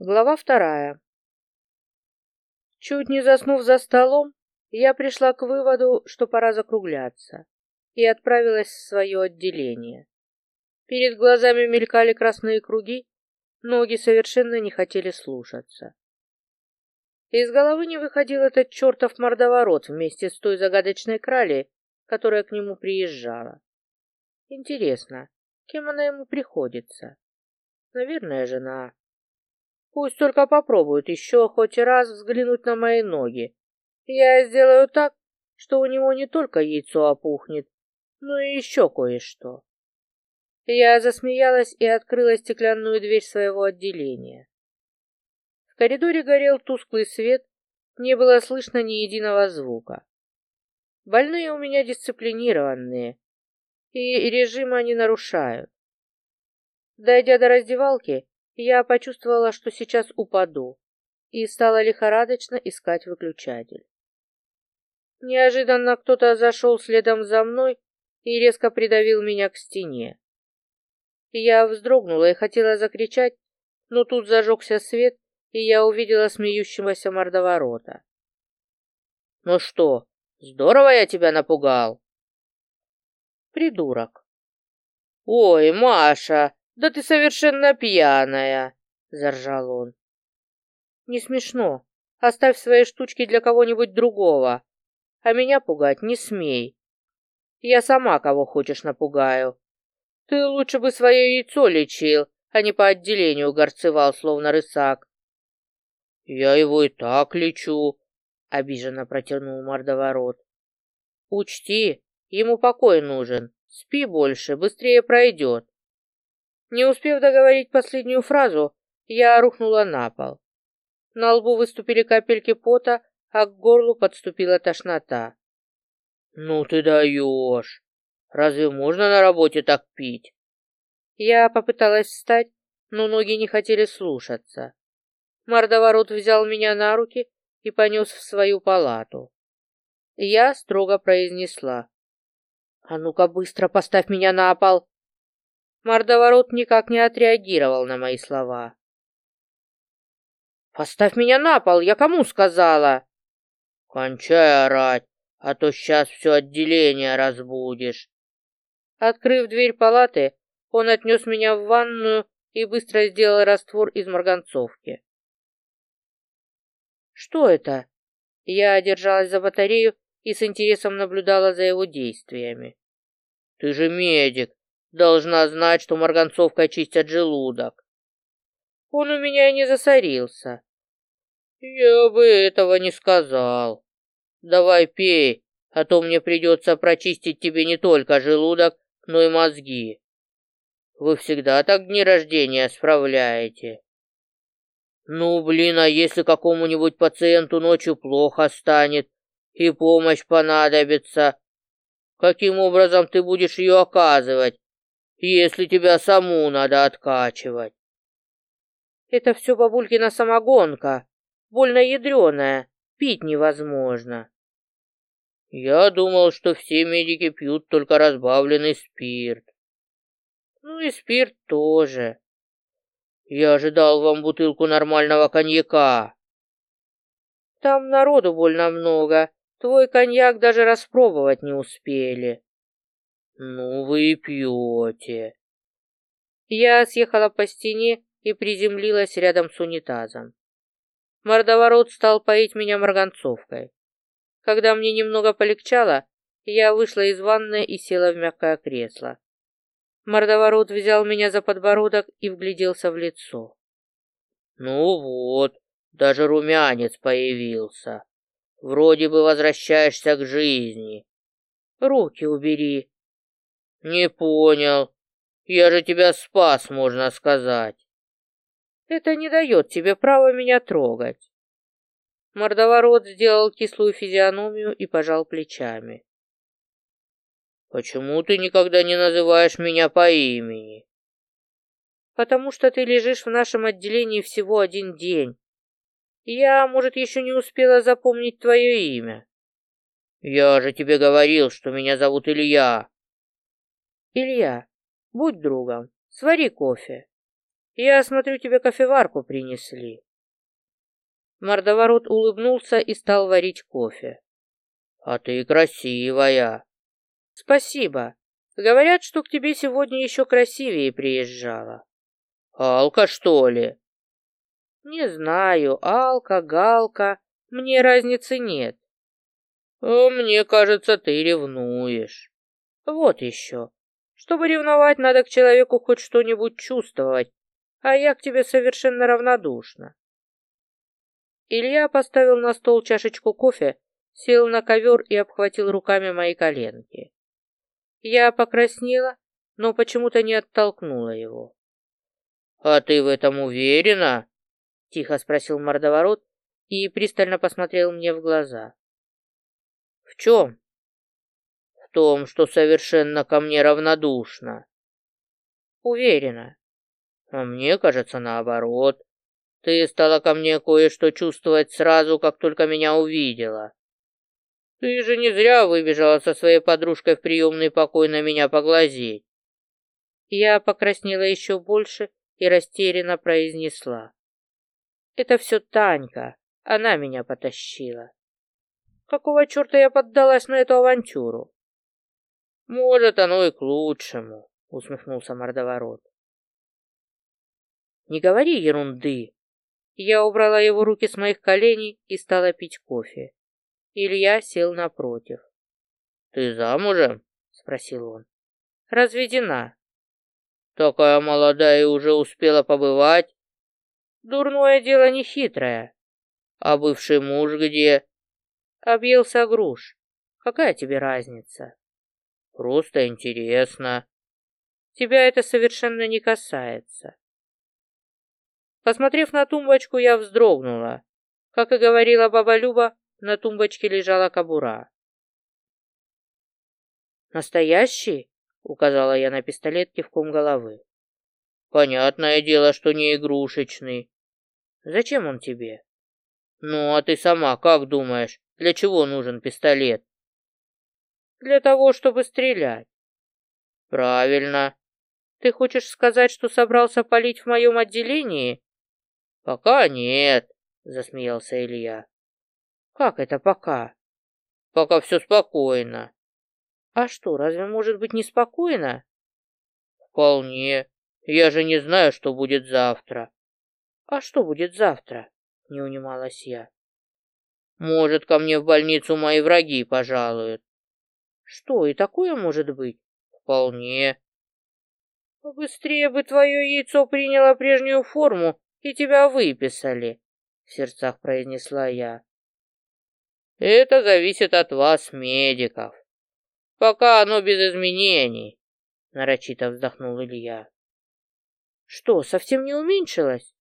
Глава вторая. Чуть не заснув за столом, я пришла к выводу, что пора закругляться, и отправилась в свое отделение. Перед глазами мелькали красные круги, ноги совершенно не хотели слушаться. Из головы не выходил этот чертов мордоворот вместе с той загадочной кралей, которая к нему приезжала. Интересно, кем она ему приходится? Наверное, жена. Пусть только попробует еще хоть раз взглянуть на мои ноги. Я сделаю так, что у него не только яйцо опухнет, но и еще кое-что. Я засмеялась и открыла стеклянную дверь своего отделения. В коридоре горел тусклый свет, не было слышно ни единого звука. Больные у меня дисциплинированные, и режим они нарушают. Дойдя до раздевалки, я почувствовала, что сейчас упаду, и стала лихорадочно искать выключатель. Неожиданно кто-то зашел следом за мной и резко придавил меня к стене. Я вздрогнула и хотела закричать, но тут зажегся свет, и я увидела смеющегося мордоворота. «Ну что, здорово я тебя напугал?» «Придурок». «Ой, Маша, «Да ты совершенно пьяная!» — заржал он. «Не смешно. Оставь свои штучки для кого-нибудь другого. А меня пугать не смей. Я сама кого хочешь напугаю. Ты лучше бы свое яйцо лечил, а не по отделению горцевал, словно рысак». «Я его и так лечу», — обиженно протянул мордоворот. «Учти, ему покой нужен. Спи больше, быстрее пройдет. Не успев договорить последнюю фразу, я рухнула на пол. На лбу выступили капельки пота, а к горлу подступила тошнота. «Ну ты даешь! Разве можно на работе так пить?» Я попыталась встать, но ноги не хотели слушаться. Мордоворот взял меня на руки и понес в свою палату. Я строго произнесла. «А ну-ка быстро поставь меня на пол!» Мордоворот никак не отреагировал на мои слова. «Поставь меня на пол, я кому сказала?» «Кончай орать, а то сейчас все отделение разбудишь». Открыв дверь палаты, он отнес меня в ванную и быстро сделал раствор из марганцовки. «Что это?» Я держалась за батарею и с интересом наблюдала за его действиями. «Ты же медик, Должна знать, что марганцовка чистят желудок. Он у меня и не засорился. Я бы этого не сказал. Давай пей, а то мне придется прочистить тебе не только желудок, но и мозги. Вы всегда так дни рождения справляете. Ну, блин, а если какому-нибудь пациенту ночью плохо станет и помощь понадобится, каким образом ты будешь ее оказывать, если тебя саму надо откачивать. Это все бабулькина самогонка, больно ядреная, пить невозможно. Я думал, что все медики пьют только разбавленный спирт. Ну и спирт тоже. Я ожидал вам бутылку нормального коньяка. Там народу больно много, твой коньяк даже распробовать не успели. «Ну вы пьете!» Я съехала по стене и приземлилась рядом с унитазом. Мордоворот стал поить меня марганцовкой. Когда мне немного полегчало, я вышла из ванной и села в мягкое кресло. Мордоворот взял меня за подбородок и вгляделся в лицо. «Ну вот, даже румянец появился. Вроде бы возвращаешься к жизни. Руки убери, «Не понял. Я же тебя спас, можно сказать». «Это не дает тебе права меня трогать». Мордоворот сделал кислую физиономию и пожал плечами. «Почему ты никогда не называешь меня по имени?» «Потому что ты лежишь в нашем отделении всего один день. Я, может, еще не успела запомнить твое имя». «Я же тебе говорил, что меня зовут Илья». Илья, будь другом, свари кофе. Я смотрю, тебе кофеварку принесли. Мордоворот улыбнулся и стал варить кофе. А ты красивая. Спасибо. Говорят, что к тебе сегодня еще красивее приезжала. Алка, что ли? Не знаю, Алка, Галка, мне разницы нет. Мне кажется, ты ревнуешь. Вот еще. Чтобы ревновать, надо к человеку хоть что-нибудь чувствовать, а я к тебе совершенно равнодушна. Илья поставил на стол чашечку кофе, сел на ковер и обхватил руками мои коленки. Я покраснела, но почему-то не оттолкнула его. «А ты в этом уверена?» — тихо спросил мордоворот и пристально посмотрел мне в глаза. «В чем?» «В том, что совершенно ко мне равнодушна». «Уверена». «А мне кажется, наоборот. Ты стала ко мне кое-что чувствовать сразу, как только меня увидела. Ты же не зря выбежала со своей подружкой в приемный покой на меня поглазеть». Я покраснела еще больше и растерянно произнесла. Это все Танька, она меня потащила. Какого черта я поддалась на эту авантюру? Может, оно и к лучшему, усмехнулся мордоворот. Не говори ерунды. Я убрала его руки с моих коленей и стала пить кофе. Илья сел напротив. Ты замужем? спросил он. Разведена. Такая молодая и уже успела побывать. Дурное дело не хитрое. А бывший муж где? Объелся груш. Какая тебе разница? Просто интересно. Тебя это совершенно не касается. Посмотрев на тумбочку, я вздрогнула. Как и говорила баба Люба, на тумбочке лежала кобура. «Настоящий?» указала я на пистолет кивком головы. Понятное дело, что не игрушечный. Зачем он тебе? Ну, а ты сама как думаешь, для чего нужен пистолет? Для того, чтобы стрелять. Правильно. Ты хочешь сказать, что собрался палить в моем отделении? Пока нет, засмеялся Илья. Как это пока? Пока все спокойно. А что, разве может быть неспокойно? Вполне. Я же не знаю, что будет завтра. А что будет завтра? Не унималась я. Может, ко мне в больницу мои враги пожалуют. Что, и такое может быть? Вполне. Быстрее бы твое яйцо приняло прежнюю форму и тебя выписали, в сердцах произнесла я. Это зависит от вас, медиков. Пока оно без изменений, нарочито вздохнул Илья. Что, совсем не уменьшилось?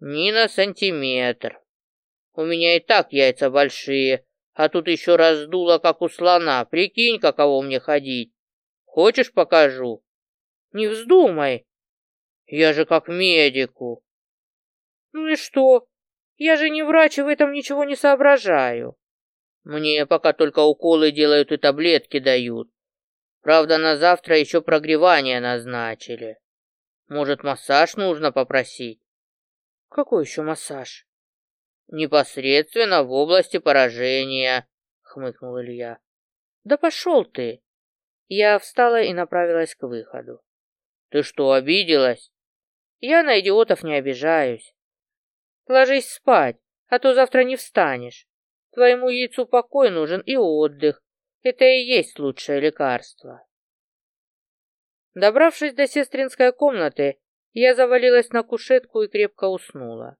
Ни на сантиметр. У меня и так яйца большие, а тут еще раздуло, как у слона. Прикинь, каково мне ходить. Хочешь, покажу? Не вздумай. Я же как медику. Ну и что? Я же не врач и в этом ничего не соображаю. Мне пока только уколы делают и таблетки дают. Правда, на завтра еще прогревание назначили. Может, массаж нужно попросить? Какой еще массаж? Непосредственно в области поражения, хмыкнул Илья. Да пошел ты. Я встала и направилась к выходу. Ты что, обиделась? Я на идиотов не обижаюсь. Ложись спать, а то завтра не встанешь. Твоему яйцу покой нужен и отдых. Это и есть лучшее лекарство. Добравшись до сестринской комнаты, я завалилась на кушетку и крепко уснула.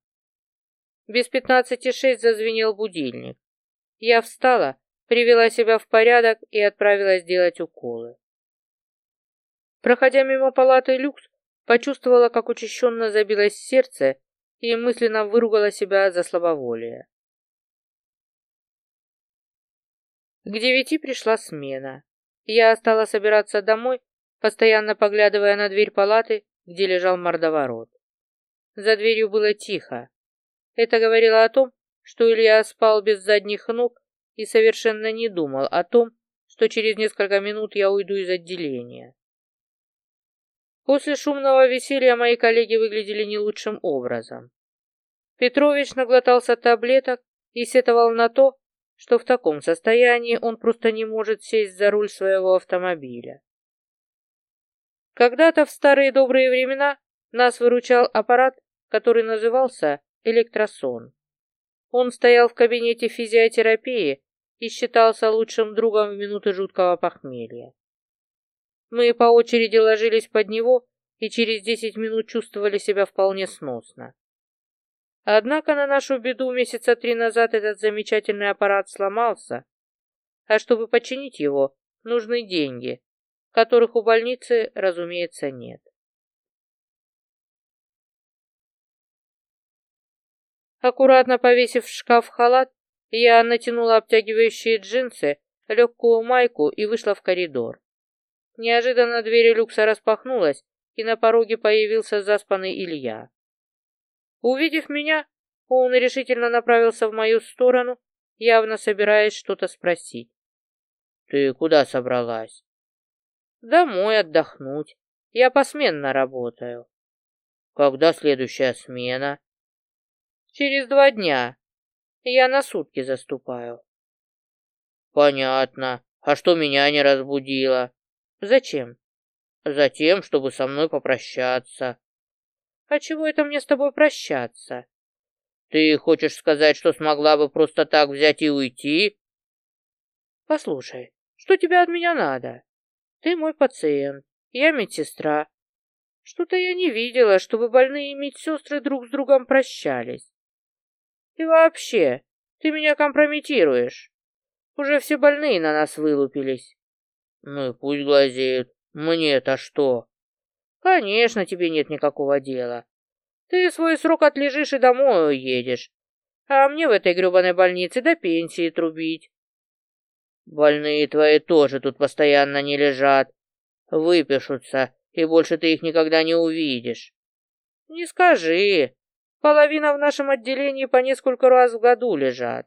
Без пятнадцати шесть зазвенел будильник. Я встала, привела себя в порядок и отправилась делать уколы. Проходя мимо палаты люкс, почувствовала, как учащенно забилось сердце и мысленно выругала себя за слабоволие. К девяти пришла смена. Я стала собираться домой, постоянно поглядывая на дверь палаты, где лежал мордоворот. За дверью было тихо. Это говорило о том, что Илья спал без задних ног и совершенно не думал о том, что через несколько минут я уйду из отделения. После шумного веселья мои коллеги выглядели не лучшим образом. Петрович наглотался таблеток и сетовал на то, что в таком состоянии он просто не может сесть за руль своего автомобиля. Когда-то в старые добрые времена нас выручал аппарат, который назывался электросон. Он стоял в кабинете физиотерапии и считался лучшим другом в минуты жуткого похмелья. Мы по очереди ложились под него и через десять минут чувствовали себя вполне сносно. Однако на нашу беду месяца три назад этот замечательный аппарат сломался, а чтобы починить его, нужны деньги, которых у больницы, разумеется, нет. Аккуратно повесив в шкаф халат, я натянула обтягивающие джинсы, легкую майку и вышла в коридор. Неожиданно дверь люкса распахнулась, и на пороге появился заспанный Илья. Увидев меня, он решительно направился в мою сторону, явно собираясь что-то спросить. «Ты куда собралась?» «Домой отдохнуть. Я посменно работаю». «Когда следующая смена?» Через два дня. Я на сутки заступаю. Понятно. А что меня не разбудило? Зачем? Затем, чтобы со мной попрощаться. А чего это мне с тобой прощаться? Ты хочешь сказать, что смогла бы просто так взять и уйти? Послушай, что тебе от меня надо? Ты мой пациент, я медсестра. Что-то я не видела, чтобы больные медсестры друг с другом прощались. И вообще, ты меня компрометируешь. Уже все больные на нас вылупились. Ну и пусть глазеют. Мне-то что? Конечно, тебе нет никакого дела. Ты свой срок отлежишь и домой уедешь. А мне в этой гребаной больнице до пенсии трубить. Больные твои тоже тут постоянно не лежат. Выпишутся, и больше ты их никогда не увидишь. Не скажи. Половина в нашем отделении по несколько раз в году лежат.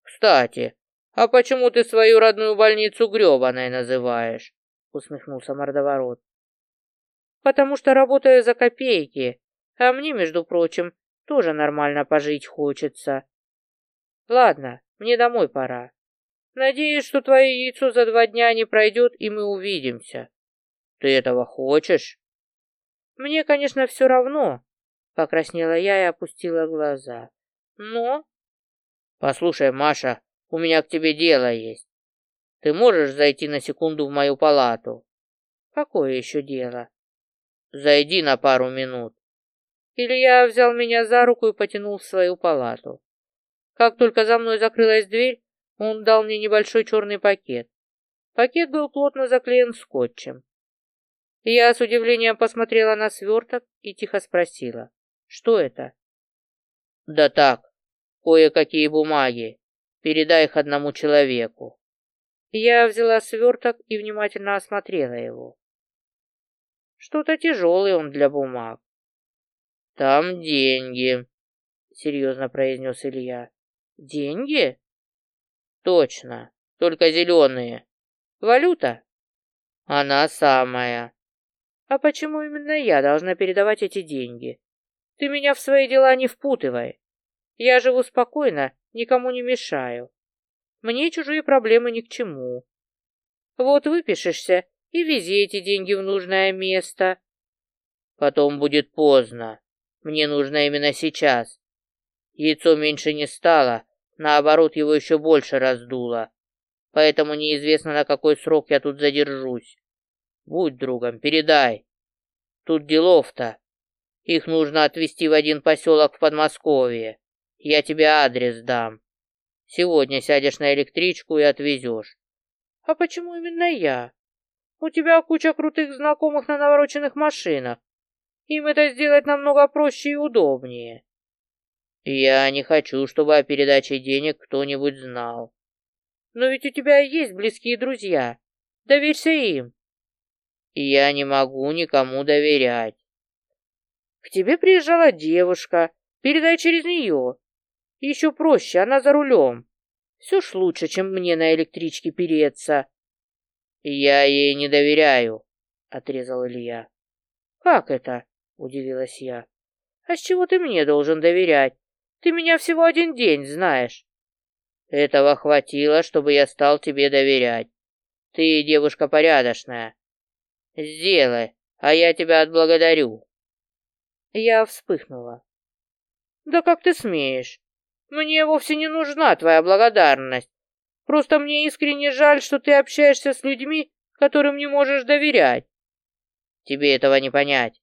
Кстати, а почему ты свою родную больницу гребаной называешь? Усмехнулся мордоворот. Потому что работаю за копейки, а мне, между прочим, тоже нормально пожить хочется. Ладно, мне домой пора. Надеюсь, что твое яйцо за два дня не пройдет, и мы увидимся. Ты этого хочешь? Мне, конечно, все равно, Покраснела я и опустила глаза. Но... Послушай, Маша, у меня к тебе дело есть. Ты можешь зайти на секунду в мою палату? Какое еще дело? Зайди на пару минут. Илья взял меня за руку и потянул в свою палату. Как только за мной закрылась дверь, он дал мне небольшой черный пакет. Пакет был плотно заклеен скотчем. Я с удивлением посмотрела на сверток и тихо спросила. Что это? Да так, кое-какие бумаги. Передай их одному человеку. Я взяла сверток и внимательно осмотрела его. Что-то тяжелый он для бумаг. Там деньги, серьезно произнес Илья. Деньги? Точно, только зеленые. Валюта? Она самая. А почему именно я должна передавать эти деньги? Ты меня в свои дела не впутывай. Я живу спокойно, никому не мешаю. Мне чужие проблемы ни к чему. Вот выпишешься и вези эти деньги в нужное место. Потом будет поздно. Мне нужно именно сейчас. Яйцо меньше не стало, наоборот, его еще больше раздуло. Поэтому неизвестно, на какой срок я тут задержусь. Будь другом, передай. Тут делов-то. Их нужно отвезти в один поселок в Подмосковье. Я тебе адрес дам. Сегодня сядешь на электричку и отвезешь. А почему именно я? У тебя куча крутых знакомых на навороченных машинах. Им это сделать намного проще и удобнее. Я не хочу, чтобы о передаче денег кто-нибудь знал. Но ведь у тебя есть близкие друзья. Доверься им. Я не могу никому доверять. К тебе приезжала девушка, передай через нее. Еще проще, она за рулем. Все ж лучше, чем мне на электричке переться. Я ей не доверяю, отрезал Илья. Как это? Удивилась я. А с чего ты мне должен доверять? Ты меня всего один день знаешь. Этого хватило, чтобы я стал тебе доверять. Ты девушка порядочная. Сделай, а я тебя отблагодарю. Я вспыхнула. Да как ты смеешь? Мне вовсе не нужна твоя благодарность. Просто мне искренне жаль, что ты общаешься с людьми, которым не можешь доверять. Тебе этого не понять.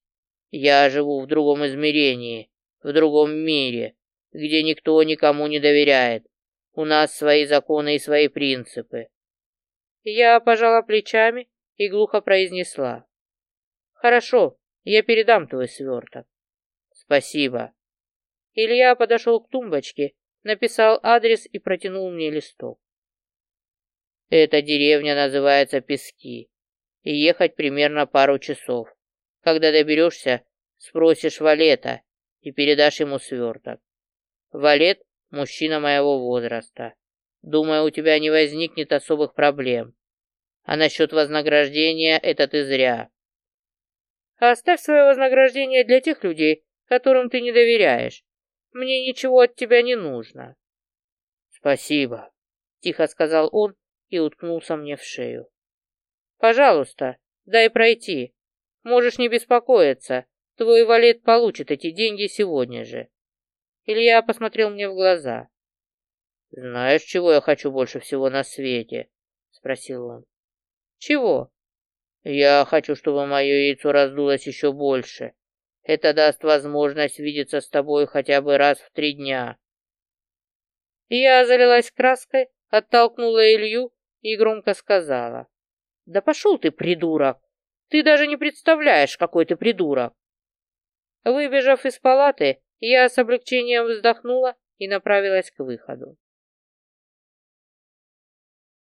Я живу в другом измерении, в другом мире, где никто никому не доверяет. У нас свои законы и свои принципы. Я пожала плечами и глухо произнесла. Хорошо, я передам твой сверток. Спасибо. Илья подошел к тумбочке, написал адрес и протянул мне листок. Эта деревня называется Пески, и ехать примерно пару часов. Когда доберешься, спросишь Валета и передашь ему сверток. Валет – мужчина моего возраста. Думаю, у тебя не возникнет особых проблем. А насчет вознаграждения это ты зря. Оставь свое вознаграждение для тех людей, которым ты не доверяешь. Мне ничего от тебя не нужно. Спасибо, тихо сказал он и уткнулся мне в шею. Пожалуйста, дай пройти. Можешь не беспокоиться. Твой валет получит эти деньги сегодня же. Илья посмотрел мне в глаза. «Знаешь, чего я хочу больше всего на свете?» — спросил он. «Чего?» «Я хочу, чтобы мое яйцо раздулось еще больше. Это даст возможность видеться с тобой хотя бы раз в три дня». Я залилась краской, оттолкнула Илью и громко сказала. «Да пошел ты, придурок! Ты даже не представляешь, какой ты придурок!» Выбежав из палаты, я с облегчением вздохнула и направилась к выходу.